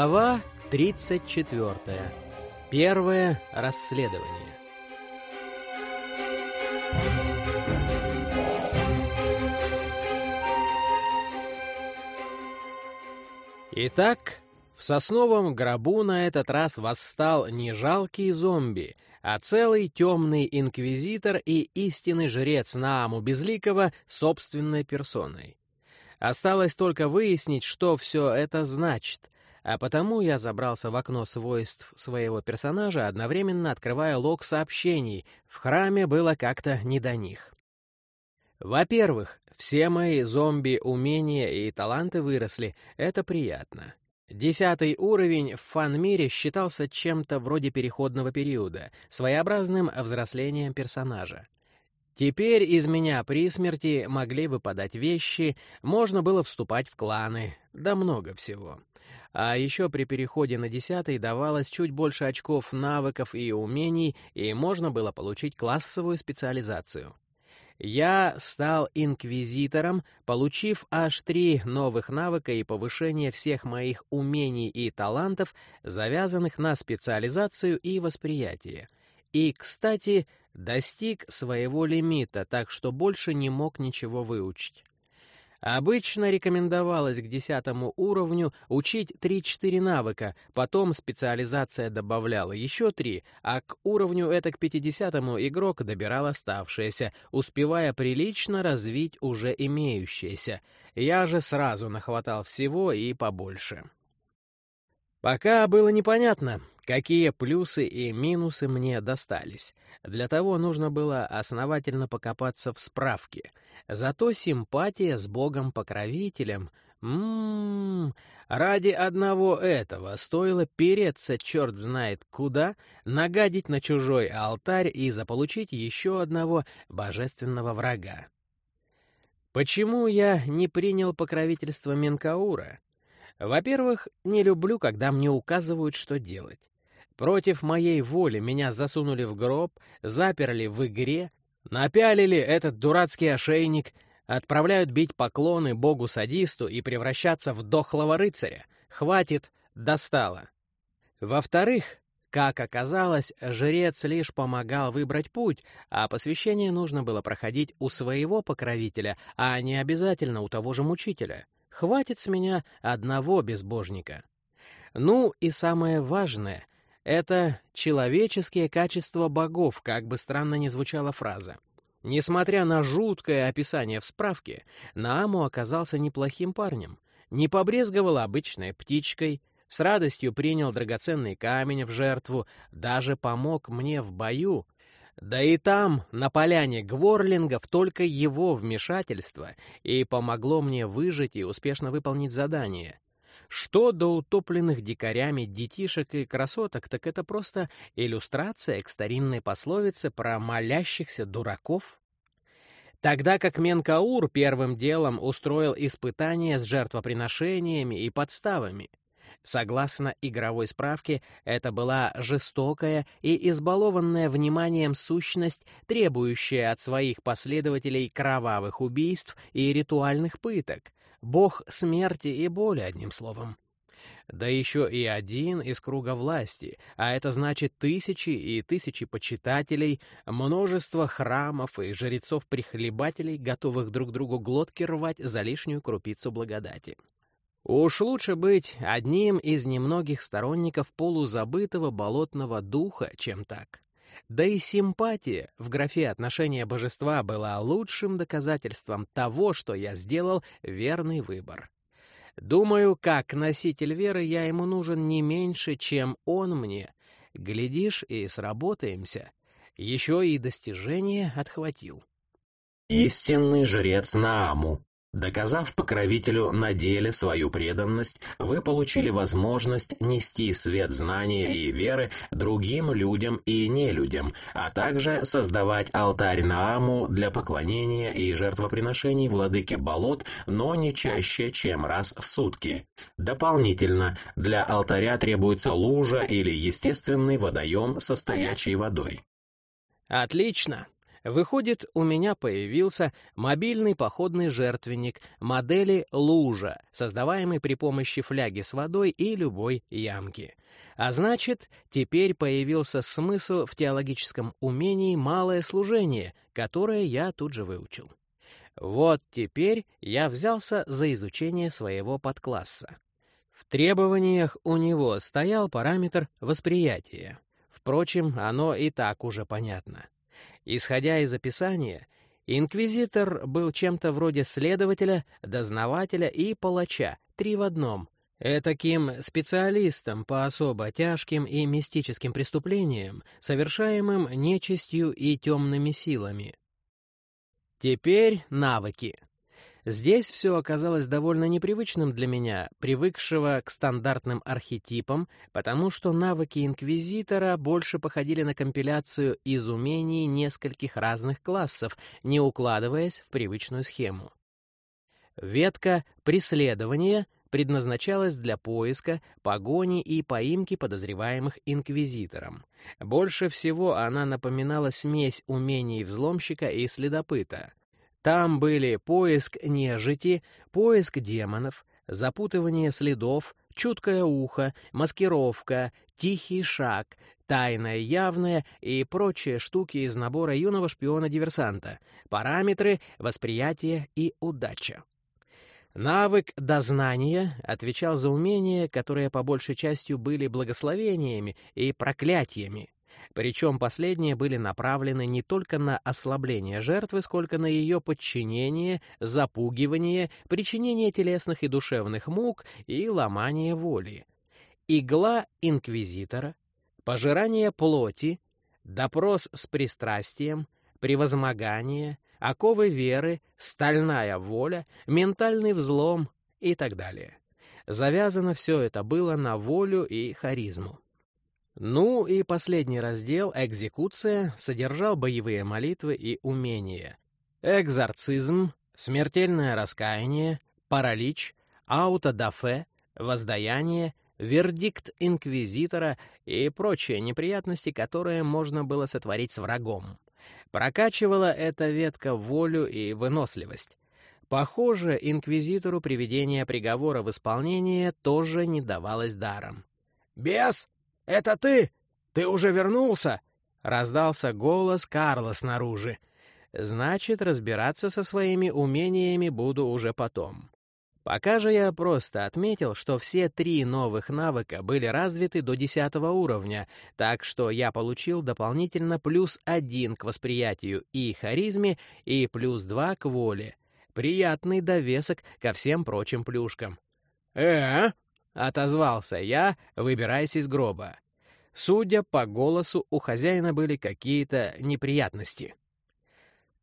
Глава 34. Первое расследование. Итак, в сосновом гробу на этот раз восстал не жалкий зомби, а целый темный инквизитор и истинный жрец Нааму Безликого собственной персоной. Осталось только выяснить, что все это значит, а потому я забрался в окно свойств своего персонажа, одновременно открывая лог сообщений. В храме было как-то не до них. Во-первых, все мои зомби-умения и таланты выросли, это приятно. Десятый уровень в фан-мире считался чем-то вроде переходного периода, своеобразным взрослением персонажа. Теперь из меня при смерти могли выпадать вещи, можно было вступать в кланы, да много всего. А еще при переходе на десятый давалось чуть больше очков навыков и умений, и можно было получить классовую специализацию. Я стал инквизитором, получив аж три новых навыка и повышение всех моих умений и талантов, завязанных на специализацию и восприятие. И, кстати, достиг своего лимита, так что больше не мог ничего выучить. Обычно рекомендовалось к десятому уровню учить 3-4 навыка, потом специализация добавляла еще 3, а к уровню это к 50-му игрок добирал оставшиеся, успевая прилично развить уже имеющиеся. Я же сразу нахватал всего и побольше. Пока было непонятно, какие плюсы и минусы мне достались. Для того нужно было основательно покопаться в справке. Зато симпатия с богом-покровителем... Ммм, ради одного этого стоило переться черт знает куда, нагадить на чужой алтарь и заполучить еще одного божественного врага. Почему я не принял покровительство Менкаура? Во-первых, не люблю, когда мне указывают, что делать. Против моей воли меня засунули в гроб, заперли в игре, напялили этот дурацкий ошейник, отправляют бить поклоны богу-садисту и превращаться в дохлого рыцаря. Хватит, достало. Во-вторых, как оказалось, жрец лишь помогал выбрать путь, а посвящение нужно было проходить у своего покровителя, а не обязательно у того же мучителя. Хватит с меня одного безбожника. Ну и самое важное — это человеческие качества богов, как бы странно ни звучала фраза. Несмотря на жуткое описание в справке, Нааму оказался неплохим парнем. Не побрезговал обычной птичкой, с радостью принял драгоценный камень в жертву, даже помог мне в бою, да и там, на поляне Гворлингов, только его вмешательство и помогло мне выжить и успешно выполнить задание. Что до утопленных дикарями детишек и красоток, так это просто иллюстрация к старинной пословице про молящихся дураков. Тогда как Менкаур первым делом устроил испытания с жертвоприношениями и подставами — Согласно игровой справке, это была жестокая и избалованная вниманием сущность, требующая от своих последователей кровавых убийств и ритуальных пыток. Бог смерти и боли, одним словом. Да еще и один из круга власти, а это значит тысячи и тысячи почитателей, множество храмов и жрецов-прихлебателей, готовых друг другу глотки рвать за лишнюю крупицу благодати. Уж лучше быть одним из немногих сторонников полузабытого болотного духа, чем так. Да и симпатия в графе отношения божества была лучшим доказательством того, что я сделал верный выбор. Думаю, как носитель веры я ему нужен не меньше, чем он мне. Глядишь, и сработаемся. Еще и достижение отхватил. Истинный жрец Нааму. Доказав покровителю на деле свою преданность, вы получили возможность нести свет знания и веры другим людям и нелюдям, а также создавать алтарь Нааму для поклонения и жертвоприношений владыке болот, но не чаще, чем раз в сутки. Дополнительно, для алтаря требуется лужа или естественный водоем со стоячей водой. Отлично. Выходит, у меня появился мобильный походный жертвенник модели «Лужа», создаваемый при помощи фляги с водой и любой ямки. А значит, теперь появился смысл в теологическом умении «малое служение», которое я тут же выучил. Вот теперь я взялся за изучение своего подкласса. В требованиях у него стоял параметр восприятия. Впрочем, оно и так уже понятно. Исходя из описания, инквизитор был чем-то вроде следователя, дознавателя и палача, три в одном. Этаким специалистом по особо тяжким и мистическим преступлениям, совершаемым нечистью и темными силами. Теперь навыки. Здесь все оказалось довольно непривычным для меня, привыкшего к стандартным архетипам, потому что навыки Инквизитора больше походили на компиляцию из умений нескольких разных классов, не укладываясь в привычную схему. Ветка «Преследование» предназначалась для поиска, погони и поимки подозреваемых инквизитором. Больше всего она напоминала смесь умений взломщика и следопыта. Там были поиск нежити, поиск демонов, запутывание следов, чуткое ухо, маскировка, тихий шаг, тайное явное и прочие штуки из набора юного шпиона-диверсанта, параметры, восприятие и удача. Навык дознания отвечал за умения, которые по большей частью были благословениями и проклятиями. Причем последние были направлены не только на ослабление жертвы, сколько на ее подчинение, запугивание, причинение телесных и душевных мук и ломание воли. Игла инквизитора, пожирание плоти, допрос с пристрастием, превозмогание, оковы веры, стальная воля, ментальный взлом и так далее. Завязано все это было на волю и харизму. Ну и последний раздел «Экзекуция» содержал боевые молитвы и умения. Экзорцизм, смертельное раскаяние, паралич, аутодафе, воздаяние, вердикт инквизитора и прочие неприятности, которые можно было сотворить с врагом. Прокачивала эта ветка волю и выносливость. Похоже, инквизитору приведение приговора в исполнение тоже не давалось даром. «Бес!» «Это ты? Ты уже вернулся?» — раздался голос Карла снаружи. «Значит, разбираться со своими умениями буду уже потом». Пока же я просто отметил, что все три новых навыка были развиты до десятого уровня, так что я получил дополнительно плюс один к восприятию и харизме и плюс два к воле. Приятный довесок ко всем прочим плюшкам. «Э, — отозвался я, выбираясь из гроба. Судя по голосу, у хозяина были какие-то неприятности.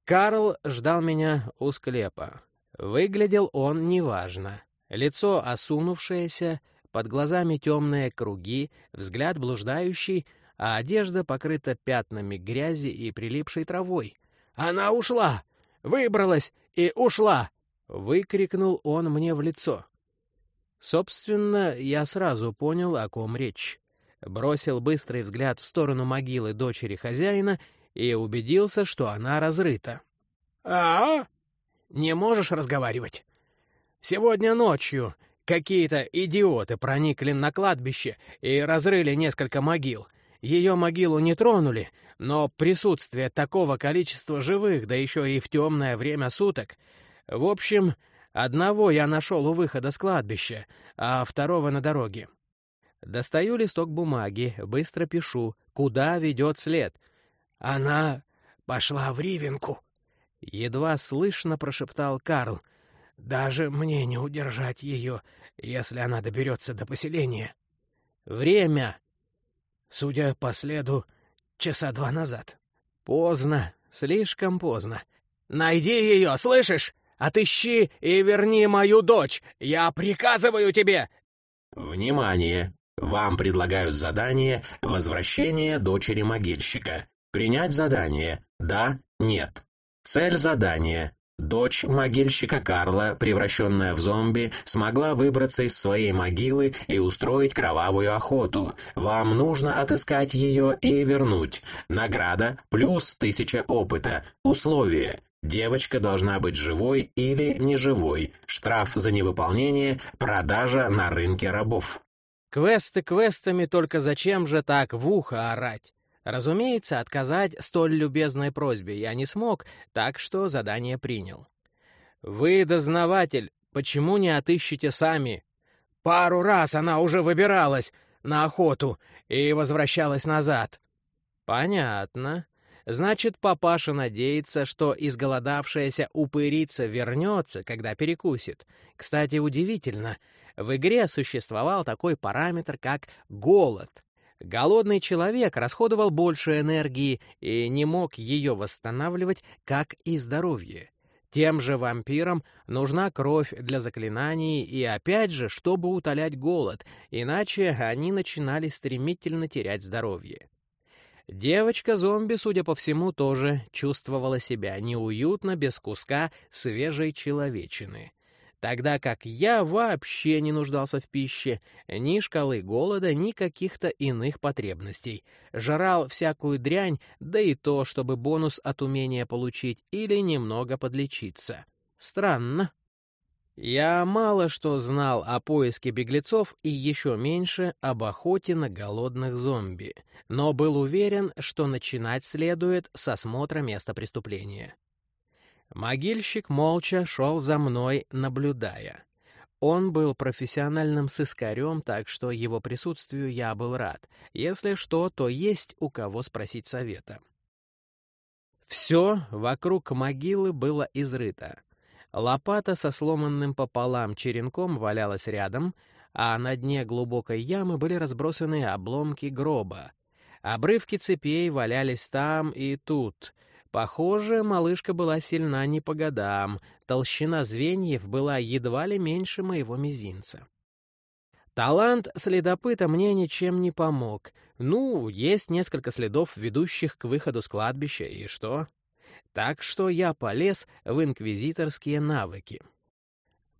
Карл ждал меня у склепа. Выглядел он неважно. Лицо осунувшееся, под глазами темные круги, взгляд блуждающий, а одежда покрыта пятнами грязи и прилипшей травой. «Она ушла! Выбралась и ушла!» — выкрикнул он мне в лицо. Собственно, я сразу понял, о ком речь. Бросил быстрый взгляд в сторону могилы дочери хозяина и убедился, что она разрыта. «А? Не можешь разговаривать? Сегодня ночью какие-то идиоты проникли на кладбище и разрыли несколько могил. Ее могилу не тронули, но присутствие такого количества живых, да еще и в темное время суток... В общем, Одного я нашел у выхода с кладбища, а второго на дороге. Достаю листок бумаги, быстро пишу, куда ведет след. Она пошла в Ривенку. Едва слышно прошептал Карл. Даже мне не удержать ее, если она доберется до поселения. Время. Судя по следу, часа два назад. Поздно, слишком поздно. Найди ее, слышишь? Отыщи и верни мою дочь! Я приказываю тебе!» «Внимание! Вам предлагают задание «Возвращение дочери могильщика». Принять задание? Да? Нет. Цель задания Дочь могильщика Карла, превращенная в зомби, смогла выбраться из своей могилы и устроить кровавую охоту. Вам нужно отыскать ее и вернуть. Награда плюс тысяча опыта. Условие. Девочка должна быть живой или неживой. Штраф за невыполнение, продажа на рынке рабов. Квесты квестами, только зачем же так в ухо орать? Разумеется, отказать столь любезной просьбе я не смог, так что задание принял. «Вы, дознаватель, почему не отыщете сами?» «Пару раз она уже выбиралась на охоту и возвращалась назад». «Понятно. Значит, папаша надеется, что изголодавшаяся упырица вернется, когда перекусит. Кстати, удивительно, в игре существовал такой параметр, как голод — Голодный человек расходовал больше энергии и не мог ее восстанавливать, как и здоровье. Тем же вампирам нужна кровь для заклинаний и, опять же, чтобы утолять голод, иначе они начинали стремительно терять здоровье. Девочка-зомби, судя по всему, тоже чувствовала себя неуютно без куска свежей человечины тогда как я вообще не нуждался в пище, ни шкалы голода, ни каких-то иных потребностей. Жрал всякую дрянь, да и то, чтобы бонус от умения получить или немного подлечиться. Странно. Я мало что знал о поиске беглецов и еще меньше об охоте на голодных зомби, но был уверен, что начинать следует с осмотра места преступления. Могильщик молча шел за мной, наблюдая. Он был профессиональным сыскарем, так что его присутствию я был рад. Если что, то есть у кого спросить совета. Все вокруг могилы было изрыто. Лопата со сломанным пополам черенком валялась рядом, а на дне глубокой ямы были разбросаны обломки гроба. Обрывки цепей валялись там и тут, Похоже, малышка была сильна не по годам, толщина звеньев была едва ли меньше моего мизинца. Талант следопыта мне ничем не помог. Ну, есть несколько следов, ведущих к выходу с кладбища, и что? Так что я полез в инквизиторские навыки.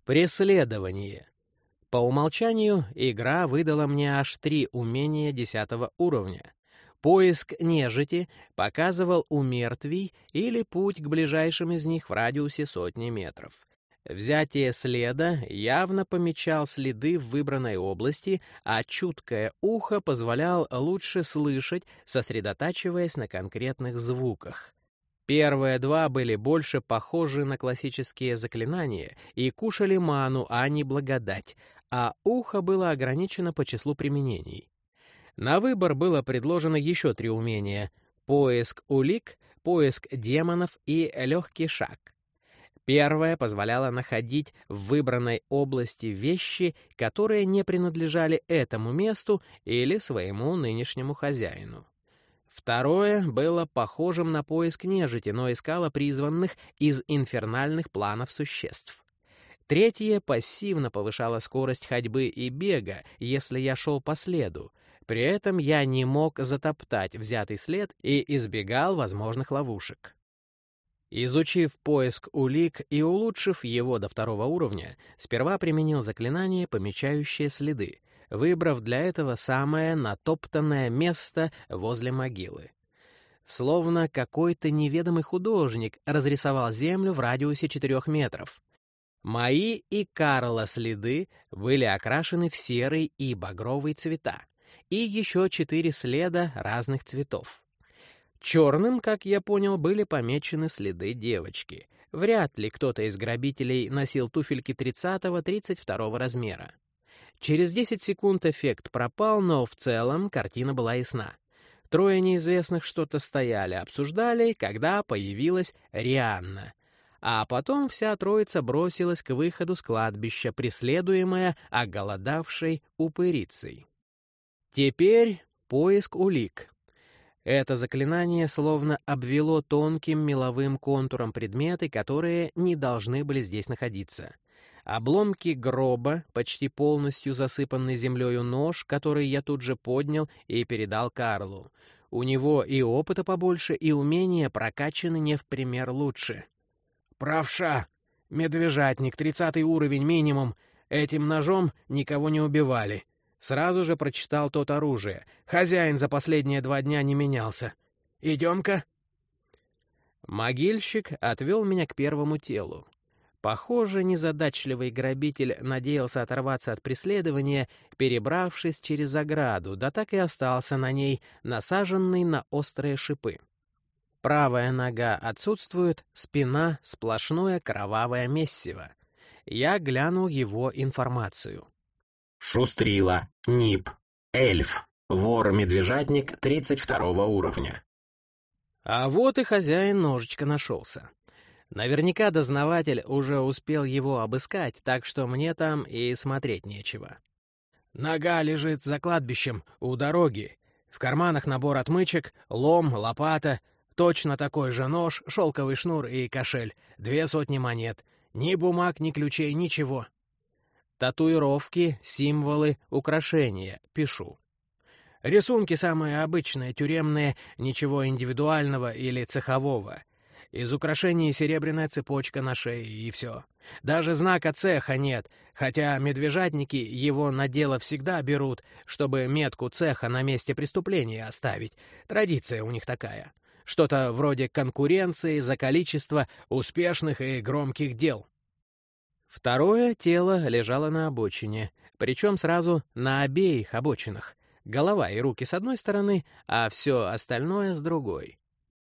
Преследование. По умолчанию игра выдала мне аж три умения десятого уровня. Поиск нежити показывал у мертвей или путь к ближайшим из них в радиусе сотни метров. Взятие следа явно помечал следы в выбранной области, а чуткое ухо позволял лучше слышать, сосредотачиваясь на конкретных звуках. Первые два были больше похожи на классические заклинания и кушали ману, а не благодать, а ухо было ограничено по числу применений. На выбор было предложено еще три умения — поиск улик, поиск демонов и легкий шаг. Первое позволяло находить в выбранной области вещи, которые не принадлежали этому месту или своему нынешнему хозяину. Второе было похожим на поиск нежити, но искало призванных из инфернальных планов существ. Третье пассивно повышало скорость ходьбы и бега, если я шел по следу, при этом я не мог затоптать взятый след и избегал возможных ловушек. Изучив поиск улик и улучшив его до второго уровня, сперва применил заклинание, помечающее следы, выбрав для этого самое натоптанное место возле могилы. Словно какой-то неведомый художник разрисовал землю в радиусе четырех метров. Мои и Карла следы были окрашены в серый и багровый цвета и еще четыре следа разных цветов. Черным, как я понял, были помечены следы девочки. Вряд ли кто-то из грабителей носил туфельки 30-32 размера. Через 10 секунд эффект пропал, но в целом картина была ясна. Трое неизвестных что-то стояли, обсуждали, когда появилась Рианна. А потом вся троица бросилась к выходу с кладбища, преследуемая оголодавшей упырицей. Теперь поиск улик. Это заклинание словно обвело тонким меловым контуром предметы, которые не должны были здесь находиться. Обломки гроба, почти полностью засыпанный землею нож, который я тут же поднял и передал Карлу. У него и опыта побольше, и умения прокачаны не в пример лучше. правша. Медвежатник, тридцатый уровень минимум. Этим ножом никого не убивали. Сразу же прочитал тот оружие. Хозяин за последние два дня не менялся. Идем-ка. Могильщик отвел меня к первому телу. Похоже, незадачливый грабитель надеялся оторваться от преследования, перебравшись через ограду, да так и остался на ней, насаженный на острые шипы. Правая нога отсутствует, спина — сплошное кровавое месиво. Я глянул его информацию. Шустрила, Нип, Эльф, вор-медвежатник 32 уровня. А вот и хозяин ножичка нашелся. Наверняка дознаватель уже успел его обыскать, так что мне там и смотреть нечего. Нога лежит за кладбищем, у дороги. В карманах набор отмычек, лом, лопата, точно такой же нож, шелковый шнур и кошель, две сотни монет. Ни бумаг, ни ключей, ничего. Татуировки, символы, украшения. Пишу. Рисунки самые обычные, тюремные, ничего индивидуального или цехового. Из украшений серебряная цепочка на шее, и все. Даже знака цеха нет, хотя медвежатники его на дело всегда берут, чтобы метку цеха на месте преступления оставить. Традиция у них такая. Что-то вроде конкуренции за количество успешных и громких дел. Второе тело лежало на обочине, причем сразу на обеих обочинах. Голова и руки с одной стороны, а все остальное с другой.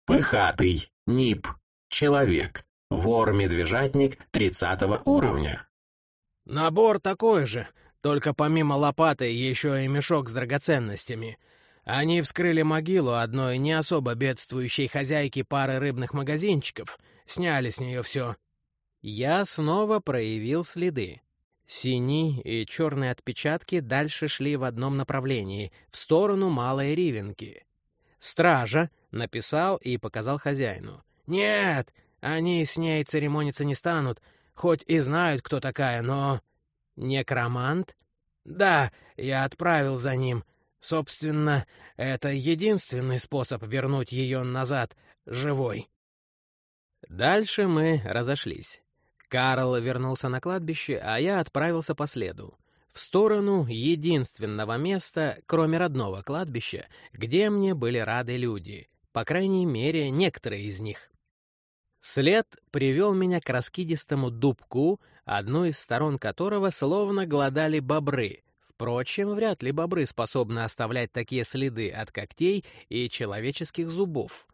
Пыхатый. НИП. Человек. Вор-медвежатник 30 уровня. Набор такой же, только помимо лопаты еще и мешок с драгоценностями. Они вскрыли могилу одной не особо бедствующей хозяйки пары рыбных магазинчиков, сняли с нее все. Я снова проявил следы. Синий и черные отпечатки дальше шли в одном направлении, в сторону Малой Ривенки. «Стража», — написал и показал хозяину. «Нет, они с ней церемониться не станут, хоть и знают, кто такая, но...» «Некромант?» «Да, я отправил за ним. Собственно, это единственный способ вернуть ее назад живой». Дальше мы разошлись. Карл вернулся на кладбище, а я отправился по следу в сторону единственного места, кроме родного кладбища, где мне были рады люди, по крайней мере, некоторые из них. След привел меня к раскидистому дубку, одну из сторон которого словно глодали бобры. Впрочем, вряд ли бобры способны оставлять такие следы от когтей и человеческих зубов.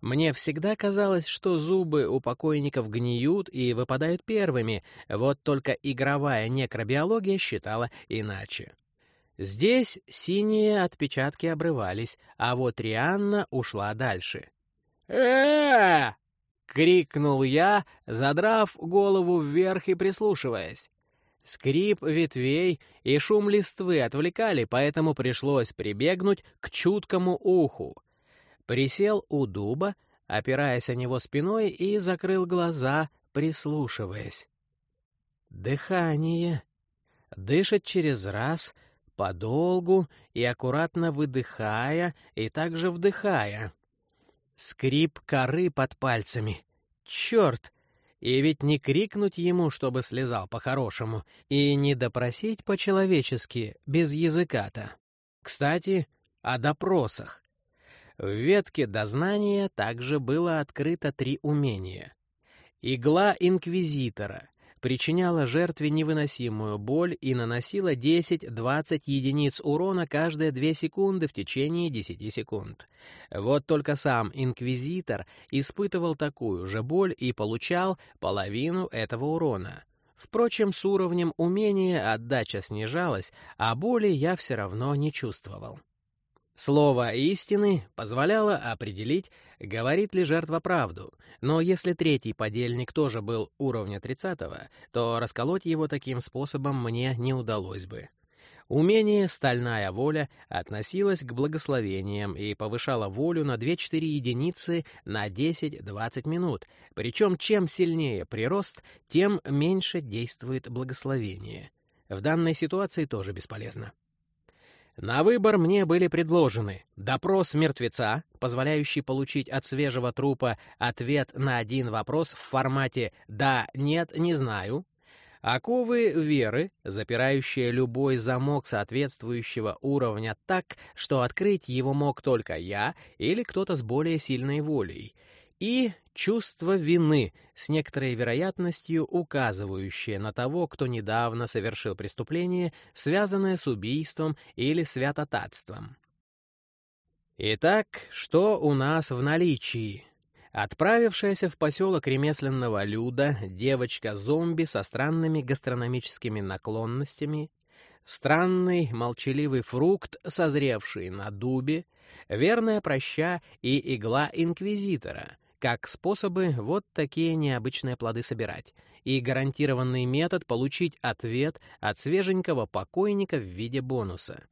Мне всегда казалось, что зубы у покойников гниют и выпадают первыми, вот только игровая некробиология считала иначе. Здесь синие отпечатки обрывались, а вот Рианна ушла дальше. э крикнул я, задрав голову вверх и прислушиваясь. Скрип ветвей и шум листвы отвлекали, поэтому пришлось прибегнуть к чуткому уху. Присел у дуба, опираясь о него спиной, и закрыл глаза, прислушиваясь. Дыхание. Дышит через раз, подолгу и аккуратно выдыхая, и также вдыхая. Скрип коры под пальцами. Черт! И ведь не крикнуть ему, чтобы слезал по-хорошему, и не допросить по-человечески, без языка-то. Кстати, о допросах. В ветке дознания также было открыто три умения. Игла Инквизитора причиняла жертве невыносимую боль и наносила 10-20 единиц урона каждые 2 секунды в течение 10 секунд. Вот только сам Инквизитор испытывал такую же боль и получал половину этого урона. Впрочем, с уровнем умения отдача снижалась, а боли я все равно не чувствовал. Слово истины позволяло определить, говорит ли жертва правду, но если третий подельник тоже был уровня 30-го, то расколоть его таким способом мне не удалось бы. Умение «стальная воля» относилось к благословениям и повышало волю на 2-4 единицы на 10-20 минут, причем чем сильнее прирост, тем меньше действует благословение. В данной ситуации тоже бесполезно. На выбор мне были предложены допрос мертвеца, позволяющий получить от свежего трупа ответ на один вопрос в формате «да», «нет», «не знаю», оковы веры, запирающие любой замок соответствующего уровня так, что открыть его мог только я или кто-то с более сильной волей — и чувство вины, с некоторой вероятностью указывающее на того, кто недавно совершил преступление, связанное с убийством или святотатством. Итак, что у нас в наличии? Отправившаяся в поселок ремесленного люда девочка-зомби со странными гастрономическими наклонностями, странный молчаливый фрукт, созревший на дубе, верная проща и игла инквизитора — как способы вот такие необычные плоды собирать, и гарантированный метод получить ответ от свеженького покойника в виде бонуса.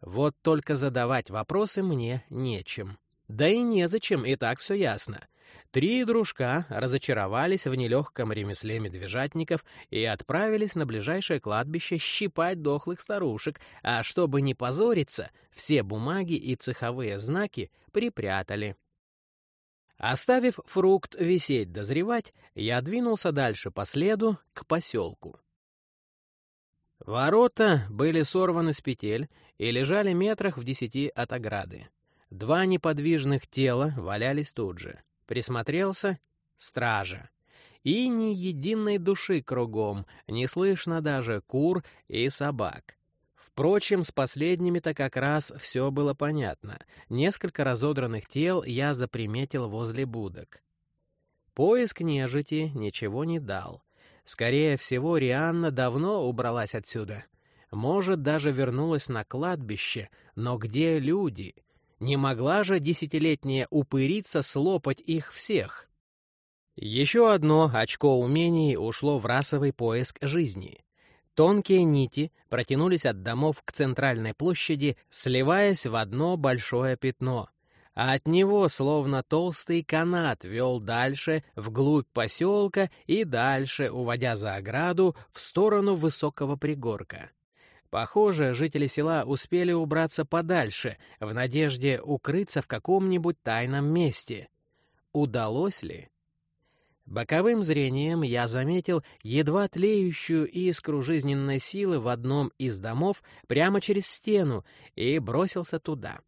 Вот только задавать вопросы мне нечем. Да и незачем, и так все ясно. Три дружка разочаровались в нелегком ремесле медвежатников и отправились на ближайшее кладбище щипать дохлых старушек, а чтобы не позориться, все бумаги и цеховые знаки припрятали. Оставив фрукт висеть дозревать, я двинулся дальше по следу к поселку. Ворота были сорваны с петель и лежали метрах в десяти от ограды. Два неподвижных тела валялись тут же. Присмотрелся — стража. И ни единой души кругом, не слышно даже кур и собак. Впрочем, с последними-то как раз все было понятно. Несколько разодранных тел я заприметил возле будок. Поиск нежити ничего не дал. Скорее всего, Рианна давно убралась отсюда. Может, даже вернулась на кладбище, но где люди? Не могла же десятилетняя упырица слопать их всех? Еще одно очко умений ушло в расовый поиск жизни. Тонкие нити протянулись от домов к центральной площади, сливаясь в одно большое пятно, а от него словно толстый канат вел дальше, вглубь поселка и дальше, уводя за ограду в сторону высокого пригорка. Похоже, жители села успели убраться подальше, в надежде укрыться в каком-нибудь тайном месте. Удалось ли? Боковым зрением я заметил едва тлеющую искру жизненной силы в одном из домов прямо через стену и бросился туда.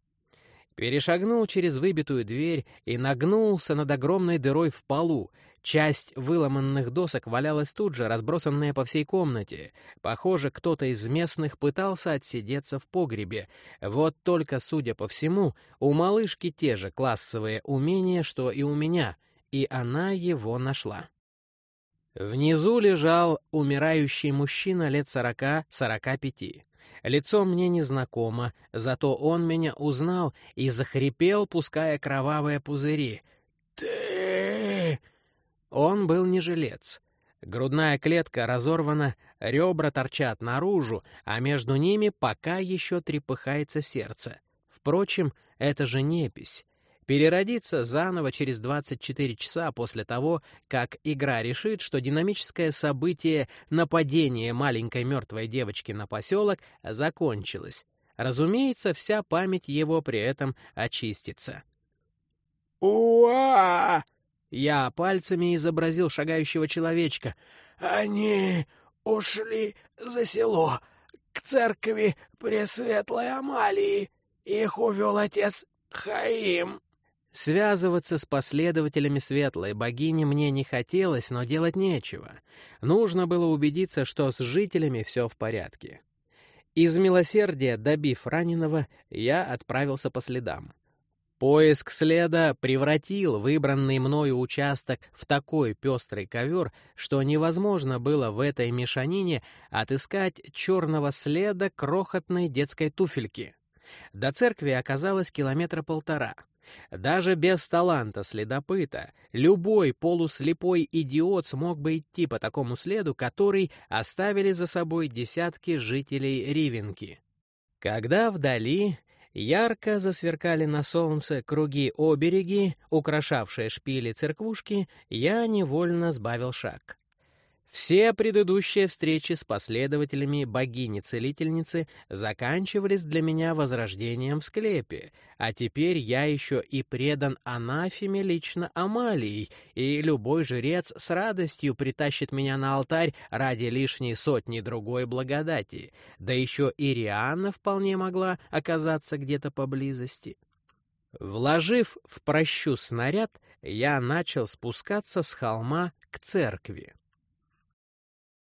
Перешагнул через выбитую дверь и нагнулся над огромной дырой в полу. Часть выломанных досок валялась тут же, разбросанная по всей комнате. Похоже, кто-то из местных пытался отсидеться в погребе. Вот только, судя по всему, у малышки те же классовые умения, что и у меня — и она его нашла. Внизу лежал умирающий мужчина лет сорока-сорока пяти. Лицо мне незнакомо, зато он меня узнал и захрипел, пуская кровавые пузыри. «Ты...» Он был не жилец. Грудная клетка разорвана, ребра торчат наружу, а между ними пока еще трепыхается сердце. Впрочем, это же непись переродиться заново через 24 часа после того, как игра решит, что динамическое событие нападения маленькой мертвой девочки на поселок закончилось. Разумеется, вся память его при этом очистится. «Уа!» Я пальцами изобразил шагающего человечка. «Они ушли за село, к церкви Пресветлой Амалии. Их увел отец Хаим». Связываться с последователями светлой богини мне не хотелось, но делать нечего. Нужно было убедиться, что с жителями все в порядке. Из милосердия, добив раненого, я отправился по следам. Поиск следа превратил выбранный мною участок в такой пестрый ковер, что невозможно было в этой мешанине отыскать черного следа крохотной детской туфельки. До церкви оказалось километра полтора — даже без таланта следопыта любой полуслепой идиот смог бы идти по такому следу, который оставили за собой десятки жителей Ривенки. Когда вдали ярко засверкали на солнце круги обереги, украшавшие шпили церквушки, я невольно сбавил шаг. Все предыдущие встречи с последователями богини-целительницы заканчивались для меня возрождением в склепе, а теперь я еще и предан анафеме лично Амалии, и любой жрец с радостью притащит меня на алтарь ради лишней сотни другой благодати, да еще и Рианна вполне могла оказаться где-то поблизости. Вложив в прощу снаряд, я начал спускаться с холма к церкви.